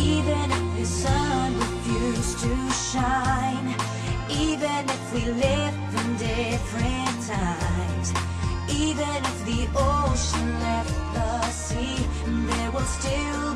Even if the sun refused to shine. Even if we lived in different times. Even if the ocean left the sea There will still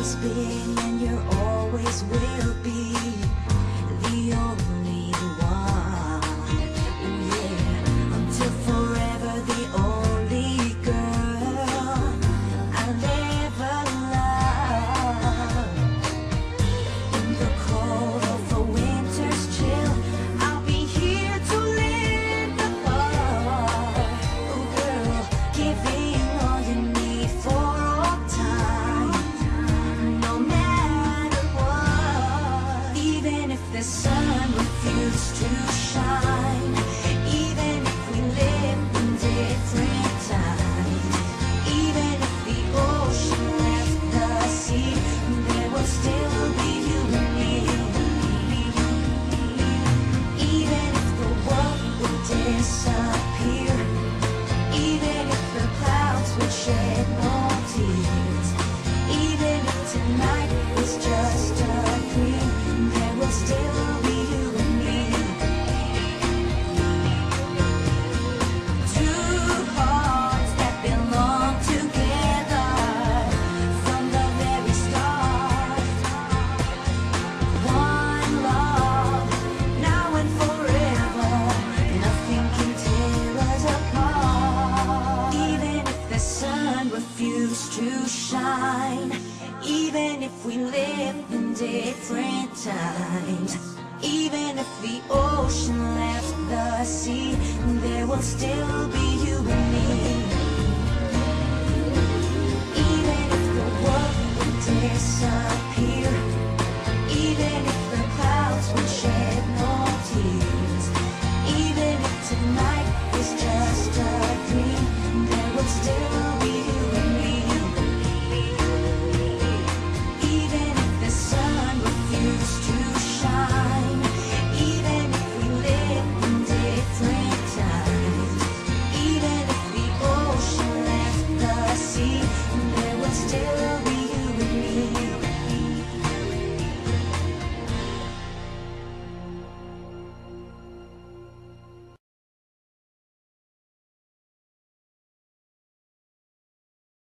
always been and you're always will be. Even if we live in different times Even if the ocean left the sea There will still be you